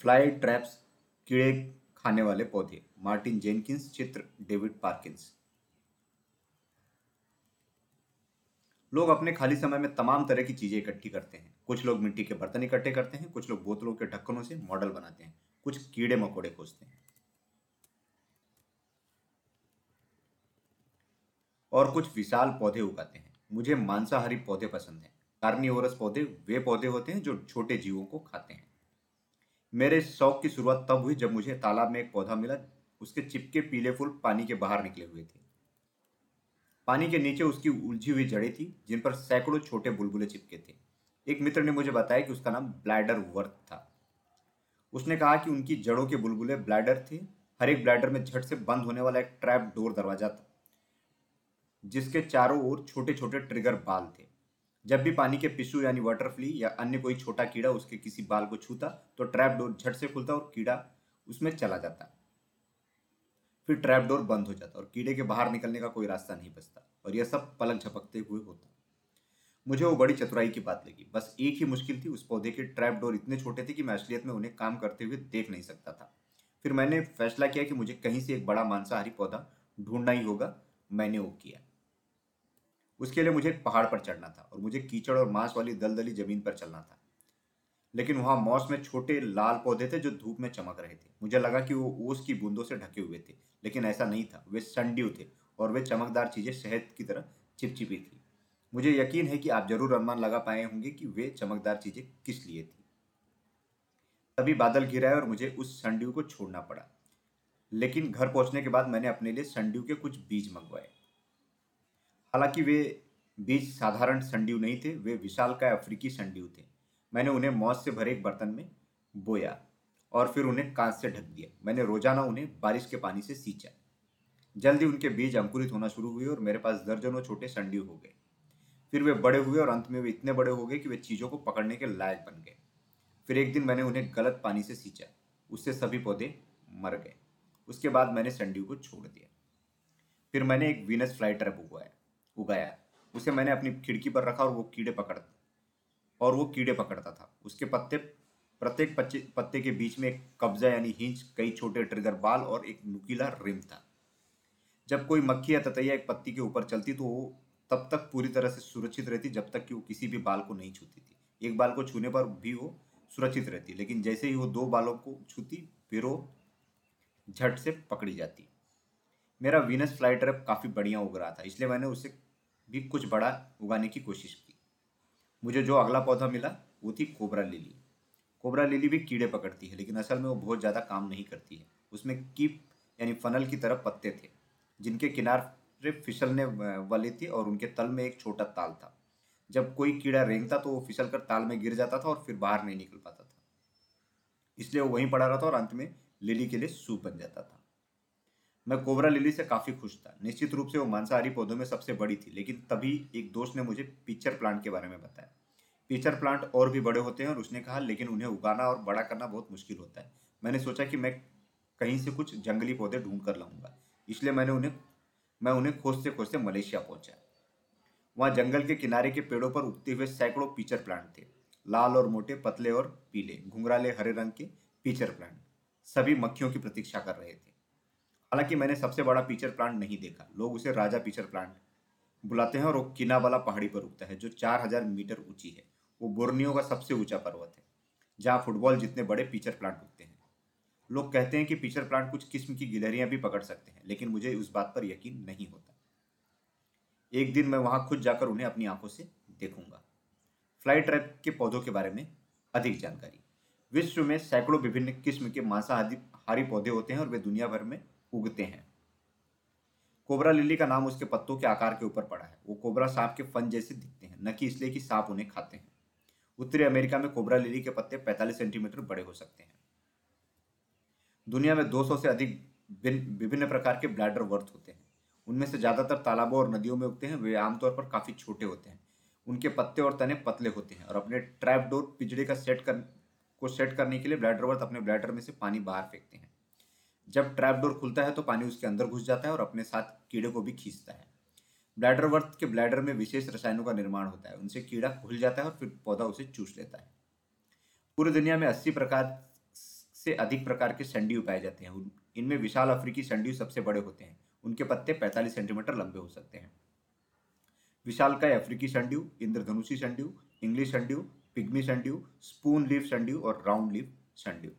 Fly traps कीड़े खाने वाले पौधे। मार्टिन जेनकिंस, चित्र, डेविड पार्किंस। लोग अपने खाली समय में तमाम तरह की चीज़ें इकट्ठी करते हैं। कुछ लोग मिट्टी के बर्तन इकट्ठे करते हैं, कुछ लोग बोतलों के ढक्कनों से मॉडल बनाते हैं, कुछ कीड़े मकोड़े खोजते हैं। और कुछ विशाल पौधे उगाते हैं। मुझे मांसाहारी पौधे पसंद हैं। कार्निवोरस पौधे वे पौधे होते हैं जो छोटे जीवों को खाते हैं। मेरे शौक की शुरुआत तब हुई जब मुझे तालाब में एक पौधा मिला, उसके चिपके पीले फूल पानी के बाहर निकले हुए थे। पानी के नीचे उसकी उलझी हुई जड़ें थी, जिन पर सैकड़ों छोटे बुलबुले चिपके थे। एक मित्र ने मुझे बताया कि उसका नाम ब्लैडर वर्थ था। उसने कहा कि उनकी जड़ों के बुलबुले ब्लैडर थे। हर एक ब्लैडर में झट से बंद होने वाला एक ट्रैप डोर दरवाज़ा था, जिसके चारों ओर छोटे छोटे ट्रिगर बाल थे। जब भी पानी के पिस्सू यानी वाटर फ्ली या अन्य कोई छोटा कीड़ा उसके किसी बाल को छूता तो ट्रैप डोर झट से खुलता और कीड़ा उसमें चला जाता। फिर ट्रैप डोर बंद हो जाता और कीड़े के बाहर निकलने का कोई रास्ता नहीं बचता और यह सब पलक झपकते हुए होता। मुझे वो बड़ी चतुराई की बात लगी। बस एक ही मुश्किल थी, उस पौधे के ट्रैप डोर इतने छोटे थे कि मैं असलियत में उन्हें काम करते हुए देख नहीं सकता था। फिर मैंने फैसला किया कि मुझे कहीं से एक बड़ा मांसाहारी पौधा ढूंढना ही होगा। मैंने वो किया। उसके लिए मुझे पहाड़ पर चढ़ना था और मुझे कीचड़ और मांस वाली दलदली ज़मीन पर चलना था। लेकिन वहाँ मौस में छोटे लाल पौधे थे जो धूप में चमक रहे थे। मुझे लगा कि वो ओस की बूंदों से ढके हुए थे, लेकिन ऐसा नहीं था। वे संड्यू थे और वे चमकदार चीज़ें शहद की तरह चिपचिपी थी। मुझे यकीन है कि आप ज़रूर अनुमान लगा पाए होंगे कि वे चमकदार चीज़ें किस लिए थी। तभी बादल गिराए और मुझे उस संड्यू को छोड़ना पड़ा। लेकिन घर पहुँचने के बाद मैंने अपने लिए संड्यू के कुछ बीज मंगवाए। हालाँकि वे बीज साधारण संड्यू नहीं थे, वे विशाल का अफ्रीकी संड्यू थे। मैंने उन्हें मौत से भरे एक बर्तन में बोया और फिर उन्हें कांच से ढक दिया। मैंने रोज़ाना उन्हें बारिश के पानी से सींचा। जल्दी उनके बीज अंकुरित होना शुरू हुए और मेरे पास दर्जनों छोटे संड्यू हो गए। फिर वे बड़े हुए और अंत में वे इतने बड़े हो गए कि वे चीज़ों को पकड़ने के लायक बन गए। फिर एक दिन मैंने उन्हें गलत पानी से सींचा। उससे सभी पौधे मर गए। उसके बाद मैंने संड्यू को छोड़ दिया। फिर मैंने एक वीनस फ्लाई ट्रैप उगाया उगाया। उसे मैंने अपनी खिड़की पर रखा और वो कीड़े पकड़, और वो कीड़े पकड़ता था। उसके पत्ते, प्रत्येक पत्ते के बीच में एक कब्जा यानी हिंच, कई छोटे ट्रिगर बाल और एक नुकीला रिम था। जब कोई मक्खी या ततैया एक पत्ती के ऊपर चलती तो वो तब तक पूरी तरह से सुरक्षित रहती जब तक कि वो किसी भी बाल को नहीं छूती थी। एक बाल को छूने पर भी वो सुरक्षित रहती, लेकिन जैसे ही वो दो बालों को छूती, फिर वो झट से पकड़ी जाती। मेरा वीनस फ्लाई ट्रैप काफ़ी बढ़िया उग रहा था, इसलिए मैंने उसे भी कुछ बड़ा उगाने की कोशिश की। मुझे जो अगला पौधा मिला, वो थी कोबरा लिली। कोबरा लिली भी कीड़े पकड़ती है, लेकिन असल में वो बहुत ज़्यादा काम नहीं करती है। उसमें कीप, यानी फनल की तरफ़ पत्ते थे, जिनके किनारे फिसलने वाली थी और उनके तल में एक छोटा ताल था। जब कोई कीड़ा रेंगता तो वो फिसल कर ताल में गिर जाता था और फिर बाहर नहीं निकल पाता था। इसलिए वो वहीं पड़ा रहा था और अंत में लिली के लिए सूप बन जाता था। मैं कोबरा लिली से काफ़ी खुश था। निश्चित रूप से वो मांसाहारी पौधों में सबसे बड़ी थी, लेकिन तभी एक दोस्त ने मुझे पिक्चर प्लांट के बारे में बताया। पिक्चर प्लांट और भी बड़े होते हैं और उसने कहा, लेकिन उन्हें उगाना और बड़ा करना बहुत मुश्किल होता है। मैंने सोचा कि मैं कहीं से कुछ जंगली पौधे ढूंढ कर लाऊँगा। इसलिए मैंने उन्हें, मैं उन्हें खोजते खोजते मलेशिया पहुँचा। वहाँ जंगल के किनारे के पेड़ों पर उगते हुए सैकड़ों पीचर प्लांट थे। लाल और मोटे, पतले और पीले, घुंघराले, हरे रंग के पीचर प्लांट। सभी मक्खियों की प्रतीक्षा कर रहे थे। हालाँकि मैंने सबसे बड़ा पीचर प्लांट नहीं देखा। लोग उसे राजा पीचर प्लांट बुलाते हैं और वो किनावाला पहाड़ी पर उगता है, जो चार हज़ार मीटर ऊँची है। वो बोर्नियो का सबसे ऊँचा पर्वत है, जहाँ फुटबॉल जितने बड़े पीचर प्लांट उगते हैं। लोग कहते हैं कि पीचर प्लांट कुछ किस्म की गिलहरियाँ भी पकड़ सकते हैं, लेकिन मुझे उस बात पर यकीन नहीं होता। एक दिन मैं वहाँ खुद जाकर उन्हें अपनी आँखों से देखूँगा। फ्लाई ट्रैप के पौधों के बारे में अधिक जानकारी। विश्व में सैकड़ों विभिन्न किस्म के मांसाहारी पौधे होते हैं और वे दुनिया भर में उगते हैं। कोबरा लिली का नाम उसके पत्तों के आकार के ऊपर पड़ा है। वो कोबरा सांप के फन जैसे दिखते हैं, न कि इसलिए कि सांप उन्हें खाते हैं। उत्तरी अमेरिका में कोबरा लिली के पत्ते 45 सेंटीमीटर बड़े हो सकते हैं। दुनिया में 200 से अधिक विभिन्न प्रकार के ब्लैडर वर्थ होते हैं। उनमें से ज़्यादातर तालाबों और नदियों में उगते हैं, वे आमतौर पर काफ़ी छोटे होते हैं। उनके पत्ते और तने पतले होते हैं और अपने ट्रैपडोर पिजड़े का सेट कर, को सेट करने के लिए ब्लैडर वर्थ अपने ब्लैडर में से पानी बाहर फेंकते हैं। जब ट्रैप डोर खुलता है तो पानी उसके अंदर घुस जाता है और अपने साथ कीड़े को भी खींचता है। ब्लैडर वर्थ के ब्लैडर में विशेष रसायनों का निर्माण होता है। उनसे कीड़ा खुल जाता है और फिर पौधा उसे चूस लेता है। पूरी दुनिया में अस्सी प्रकार से अधिक प्रकार के संडीव पाए जाते हैं। इनमें विशाल अफ्रीकी संडीव सबसे बड़े होते हैं। उनके पत्ते 45 सेंटीमीटर लंबे हो सकते हैं। विशाल का अफ्रीकी sundew, इंद्रधनुषी sundew, English sundew, pygmy sundew spoon leaf sundew और राउंड लीफ संडीव।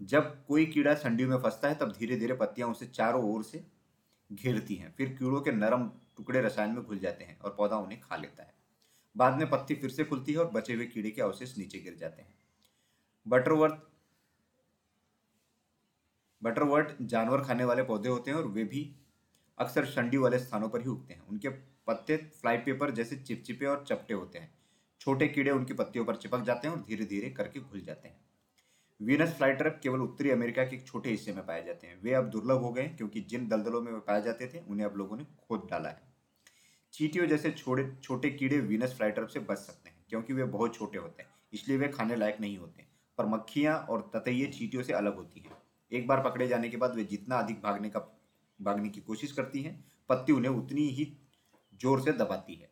जब कोई कीड़ा संडीव में फंसता है, तब धीरे धीरे पत्तियाँ उसे चारों ओर से घेरती हैं। फिर कीड़ों के नरम टुकड़े रसायन में घुल जाते हैं और पौधा उन्हें खा लेता है। बाद में पत्ती फिर से खुलती है और बचे हुए कीड़े के अवशेष नीचे गिर जाते हैं। बटरवर्थ बटरवर्ट जानवर खाने वाले पौधे होते हैं और वे भी अक्सर शंडी वाले स्थानों पर ही उगते हैं। उनके पत्ते फ्लाई पेपर जैसे चिपचिपे और चपटे होते हैं। छोटे कीड़े उनकी पत्तियों पर चिपक जाते हैं और धीरे धीरे करके घुल जाते हैं। वीनस फ्लाइट्रप केवल उत्तरी अमेरिका के एक छोटे हिस्से में पाए जाते हैं। वे अब दुर्लभ हो गए क्योंकि जिन दलदलों में वे पाए जाते थे, उन्हें अब लोगों ने खोद डाला है। चीटियों जैसे छोटे छोटे कीड़े वीनस फ्लाइट्रप से बच सकते हैं, क्योंकि वे बहुत छोटे होते हैं, इसलिए वे खाने लायक नहीं होते पर मक्खियाँ और ततैये चीटियों से अलग होती हैं। एक बार पकड़े जाने के बाद वे जितना अधिक भागने का, भागने की कोशिश करती हैं, पत्ती उन्हें उतनी ही ज़ोर से दबाती है।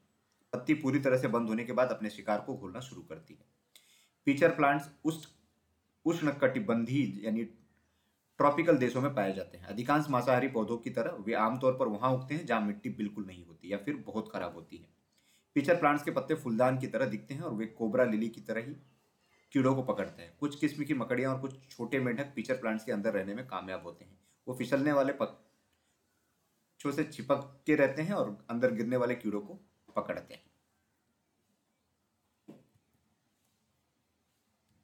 पत्ती पूरी तरह से बंद होने के बाद अपने शिकार को घोलना शुरू करती है। पीचर प्लांट्स उस उष्णकटिबंधीय यानी ट्रॉपिकल देशों में पाए जाते हैं। अधिकांश मांसाहारी पौधों की तरह वे आमतौर पर वहाँ उगते हैं, जहाँ मिट्टी बिल्कुल नहीं होती या फिर बहुत खराब होती है। पिचर प्लांट्स के पत्ते फुलदान की तरह दिखते हैं और वे कोबरा, लिली की तरह ही कीड़ों को पकड़ते हैं। कुछ किस्म की मकड़ियाँ और कुछ छोटे मेढक पिचर प्लांट्स के अंदर रहने में कामयाब होते हैं। वो फिसलने वाले पक्षों से छिपक के रहते हैं और अंदर गिरने वाले कीड़ों को पकड़ते हैं।